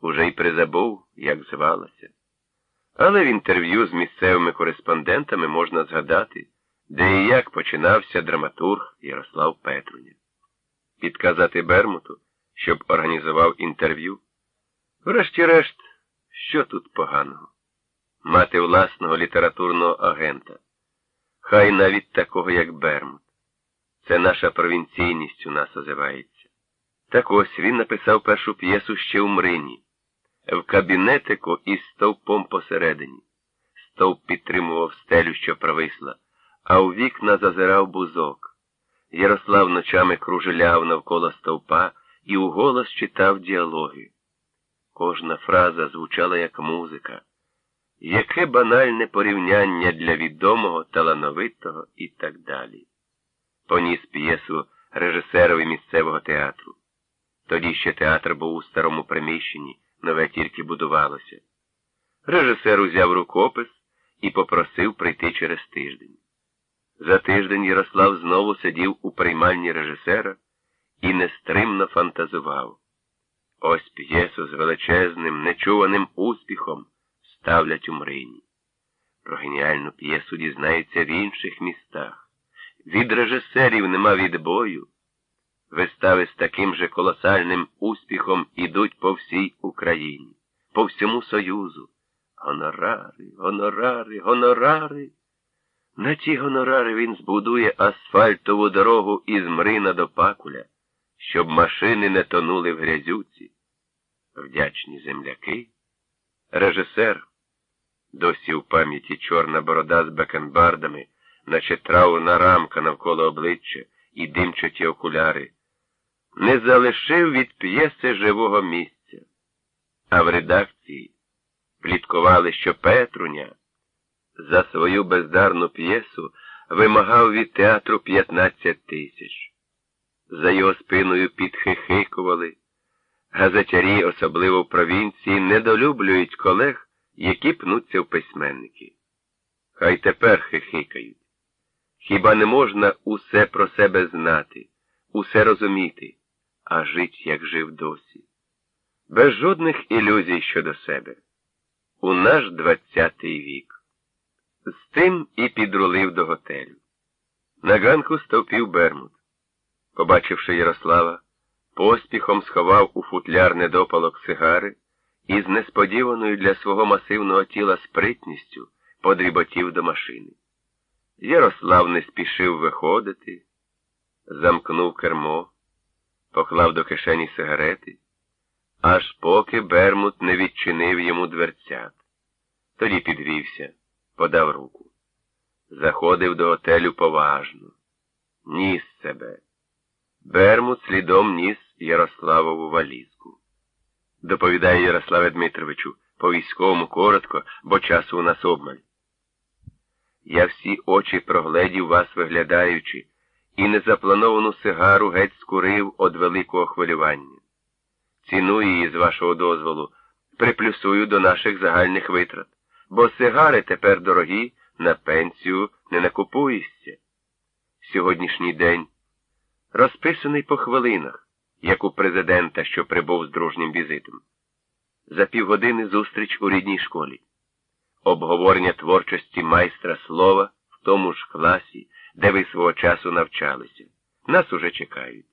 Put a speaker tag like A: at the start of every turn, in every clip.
A: Уже й призабув, як звалася. Але в інтерв'ю з місцевими кореспондентами можна згадати, де і як починався драматург Ярослав Петруня. Підказати Бермуту, щоб організував інтерв'ю. Врешті-решт, що тут поганого? Мати власного літературного агента, хай навіть такого, як Бермут. Це наша провінційність у нас озивається. Так ось він написав першу п'єсу ще у Мрині, в кабінетику із стовпом посередині. Стовп підтримував стелю, що провисла, а у вікна зазирав бузок. Ярослав ночами кружеляв навколо стовпа і уголос читав діалоги. Кожна фраза звучала як музика. Яке банальне порівняння для відомого, талановитого і так далі. Поніс п'єсу режисерові місцевого театру. Тоді ще театр був у старому приміщенні, нове тільки будувалося. Режисер узяв рукопис і попросив прийти через тиждень. За тиждень Ярослав знову сидів у приймальні режисера і нестримно фантазував. Ось п'єсу з величезним, нечуваним успіхом ставлять у Мрині. Про геніальну п'єсу дізнаються в інших містах. Від режисерів нема відбою. Вистави з таким же колосальним успіхом ідуть по всій Україні, по всьому Союзу. Гонорари, гонорари, гонорари. На ті гонорари він збудує асфальтову дорогу із Мрина до Пакуля, щоб машини не тонули в грязюці. Вдячні земляки. Режисер, досі в пам'яті чорна борода з бакенбардами, наче траурна рамка навколо обличчя і димчаті окуляри, не залишив від п'єси живого місця. А в редакції пліткували, що Петруня за свою бездарну п'єсу вимагав від театру 15 тисяч. За його спиною підхихикували. Газетярі, особливо в провінції, недолюблюють колег, які пнуться в письменники. Хай тепер хихикають. Хіба не можна усе про себе знати, усе розуміти, а жить, як жив досі? Без жодних ілюзій щодо себе. У наш двадцятий вік. З тим і підрулив до готелю. На ганку стовпів Бермут. Побачивши Ярослава, поспіхом сховав у футляр недопалок сигари і з несподіваною для свого масивного тіла спритністю подріботів до машини. Ярослав не спішив виходити, замкнув кермо, поклав до кишені сигарети, аж поки Бермут не відчинив йому дверцят. Тоді підвівся, подав руку. Заходив до готелю поважно, ніс себе. Бермут слідом ніс Ярославову валізку. Доповідає Ярославе Дмитровичу, по військовому коротко, бо часу у нас обмаль. Я всі очі прогледів вас виглядаючи, і незаплановану сигару геть скурив од великого хвилювання. Ціную її, з вашого дозволу, приплюсую до наших загальних витрат, бо сигари тепер дорогі, на пенсію не накупуєшся. Сьогоднішній день розписаний по хвилинах, як у президента, що прибув з дружнім візитом. За півгодини зустріч у рідній школі, обговорення творчості майстра слова в тому ж класі, де ви свого часу навчалися. Нас уже чекають.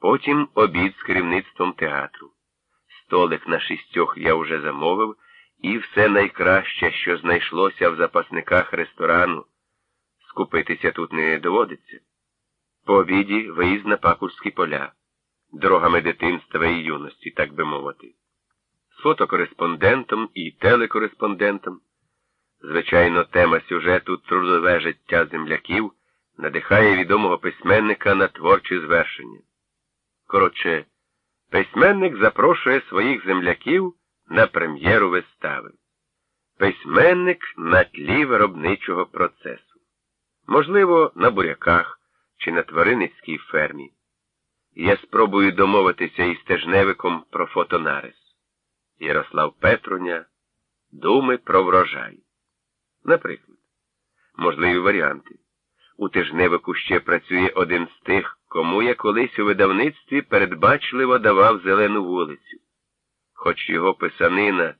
A: Потім обід з керівництвом театру. Столик на шістьох я вже замовив, і все найкраще, що знайшлося в запасниках ресторану. Скупитися тут не доводиться. По обіді виїзд на Пакульські поля, дорогами дитинства і юності, так би мовити, з фотокореспондентом і телекореспондентом. Звичайно, тема сюжету трудове життя земляків надихає відомого письменника на творчі звершення. Коротше, письменник запрошує своїх земляків на прем'єру вистави. Письменник на тлі виробничого процесу. Можливо, на буряках чи на тваринницькій фермі. Я спробую домовитися із стежневиком про фотонарис. Ярослав Петруня, думи про врожай. Наприклад, можливі варіанти. У тижневику ще працює один з тих, кому я колись у видавництві передбачливо давав зелену вулицю. хоч його писанина